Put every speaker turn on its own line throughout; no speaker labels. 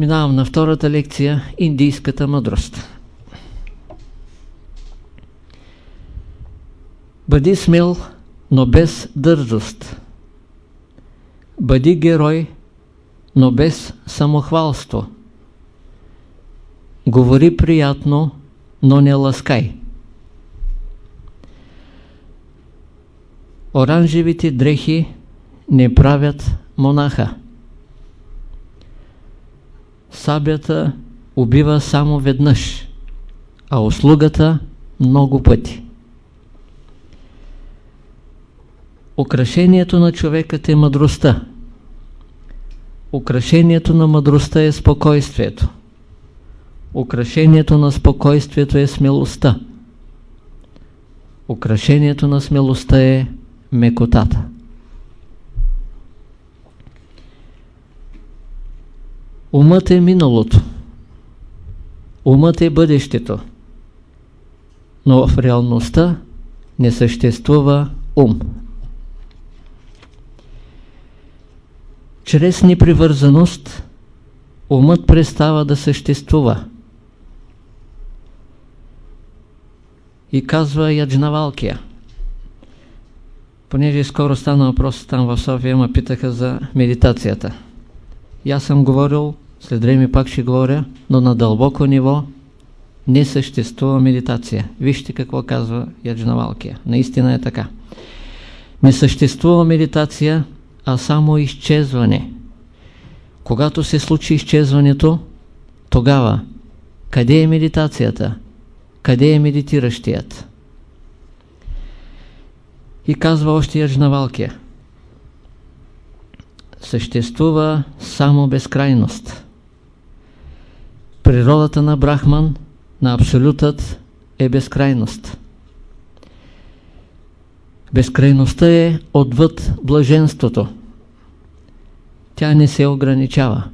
Минавам на втората лекция – Индийската мъдрост. Бъди смел, но без дързост. Бъди герой, но без самохвалство. Говори приятно, но не ласкай. Оранжевите дрехи не правят монаха. Сабята убива само веднъж, а услугата много пъти. Украшението на човекът е мъдростта. Украшението на мъдростта е спокойствието. Украшението на спокойствието е смелостта. Украшението на смелостта е мекотата. Умът е миналото. Умът е бъдещето. Но в реалността не съществува ум. Чрез непривързаност умът престава да съществува. И казва Яджнавалкия. Понеже скоро стана въпрос там в София, ме питаха за медитацията. И аз съм говорил, след време пак ще говоря, но на дълбоко ниво не съществува медитация. Вижте какво казва Яджнавалкия. Наистина е така. Не съществува медитация, а само изчезване. Когато се случи изчезването, тогава къде е медитацията? Къде е медитиращият? И казва още Яджнавалкия. Съществува само безкрайност. Природата на Брахман, на Абсолютът е безкрайност. Безкрайността е отвъд блаженството. Тя не се ограничава.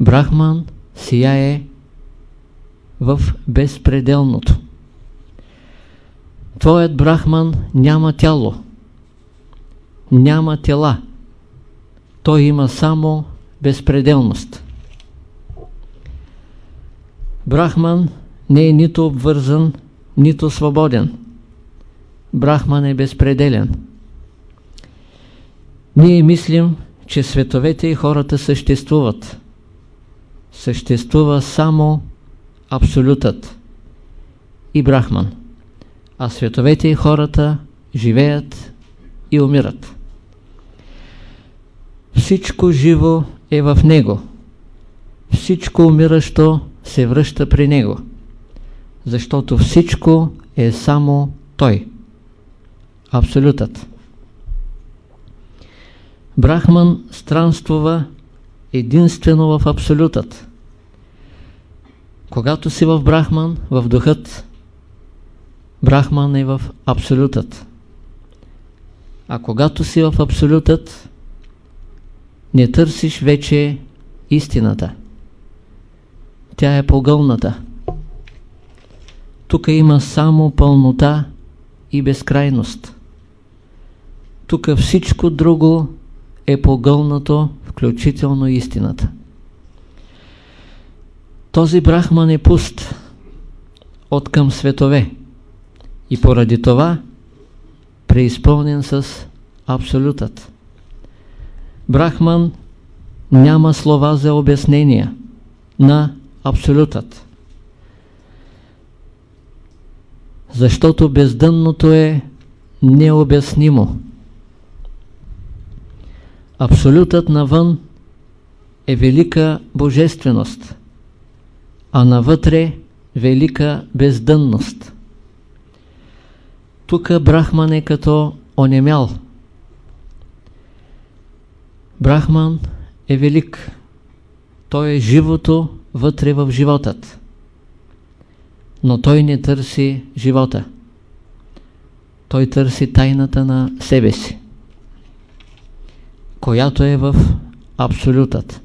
Брахман сияе в безпределното. Твоят Брахман няма тяло. Няма тела. Той има само безпределност. Брахман не е нито обвързан, нито свободен. Брахман е безпределен. Ние мислим, че световете и хората съществуват. Съществува само Абсолютът и Брахман. А световете и хората живеят и умират. Всичко живо е в Него. Всичко умиращо се връща при Него. Защото всичко е само Той. Абсолютът. Брахман странствува единствено в Абсолютът. Когато си в Брахман, в духът, Брахман е в Абсолютът. А когато си в Абсолютът, не търсиш вече истината. Тя е погълната. Тук има само пълнота и безкрайност. Тук всичко друго е погълнато, включително истината. Този брахман е пуст от към светове и поради това преизпълнен с абсолютът. Брахман няма слова за обяснения на абсолютът. Защото бездънното е необяснимо. Абсолютът навън е велика божественост, а навътре велика бездънност. Тук Брахман е като онемял. Брахман е велик. Той е живото вътре в животът. Но той не търси живота. Той търси тайната на себе си, която е в абсолютът.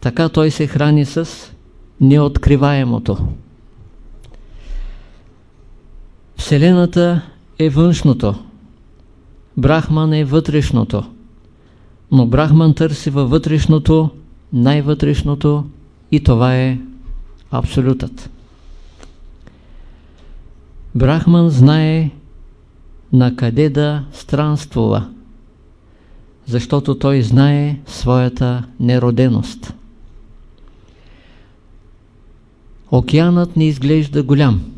Така той се храни с неоткриваемото. Вселената е външното, Брахман е вътрешното, но Брахман търси във вътрешното най-вътрешното и това е Абсолютът. Брахман знае на къде да странствува, защото той знае своята нероденост. Океанът не изглежда голям,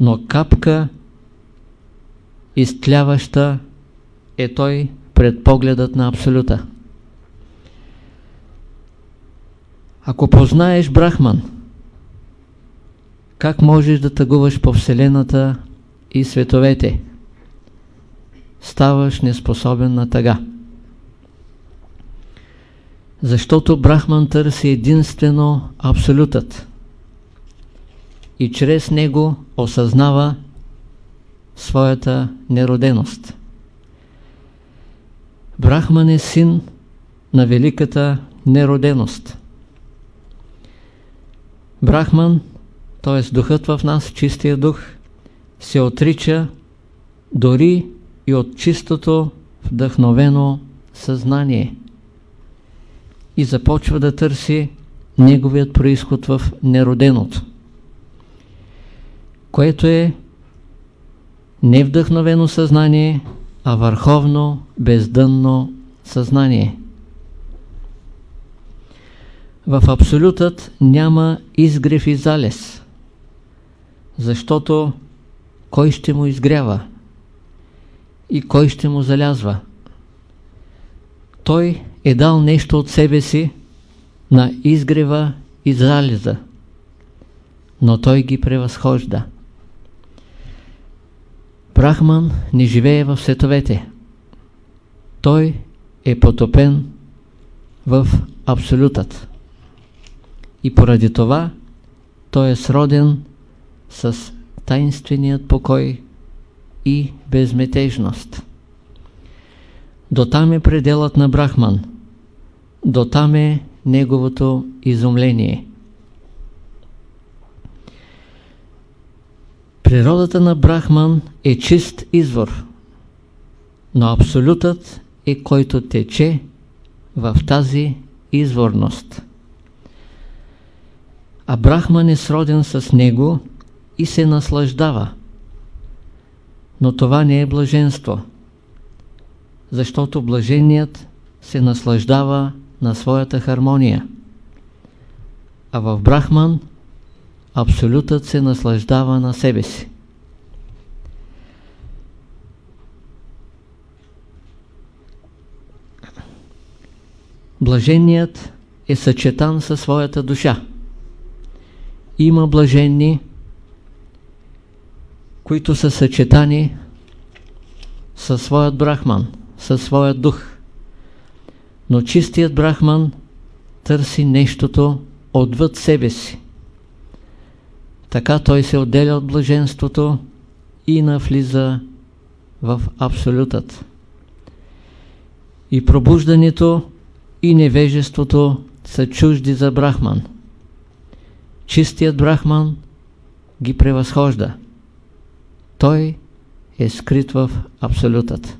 но капка изтляваща е той пред погледът на Абсолюта. Ако познаеш Брахман, как можеш да тъгуваш по Вселената и световете? Ставаш неспособен на тъга. Защото Брахман търси единствено Абсолютът и чрез него осъзнава своята нероденост. Брахман е син на великата нероденост. Брахман, т.е. духът в нас, чистия дух, се отрича дори и от чистото вдъхновено съзнание и започва да търси неговият происход в нероденото, което е невдъхновено съзнание, а върховно бездънно съзнание. В Абсолютът няма изгрев и залез, защото кой ще му изгрява и кой ще му залязва? Той е дал нещо от себе си на изгрева и залеза, но той ги превъзхожда. Брахман не живее в световете. Той е потопен в Абсолютът и поради това той е сроден с таинственият покой и безметежност. До там е пределът на Брахман, до там е неговото изумление. Природата на Брахман е чист извор, но Абсолютът е който тече в тази изворност а Брахман е сроден с него и се наслаждава. Но това не е блаженство, защото блаженият се наслаждава на своята хармония, а в Брахман Абсолютът се наслаждава на себе си. Блаженият е съчетан със своята душа има блаженни, които са съчетани със своят брахман, със своят дух. Но чистият брахман търси нещото отвъд себе си. Така той се отделя от блаженството и навлиза в абсолютът. И пробуждането и невежеството са чужди за брахман чистият брахман ги превъзхожда. Той е скрит в абсолютът.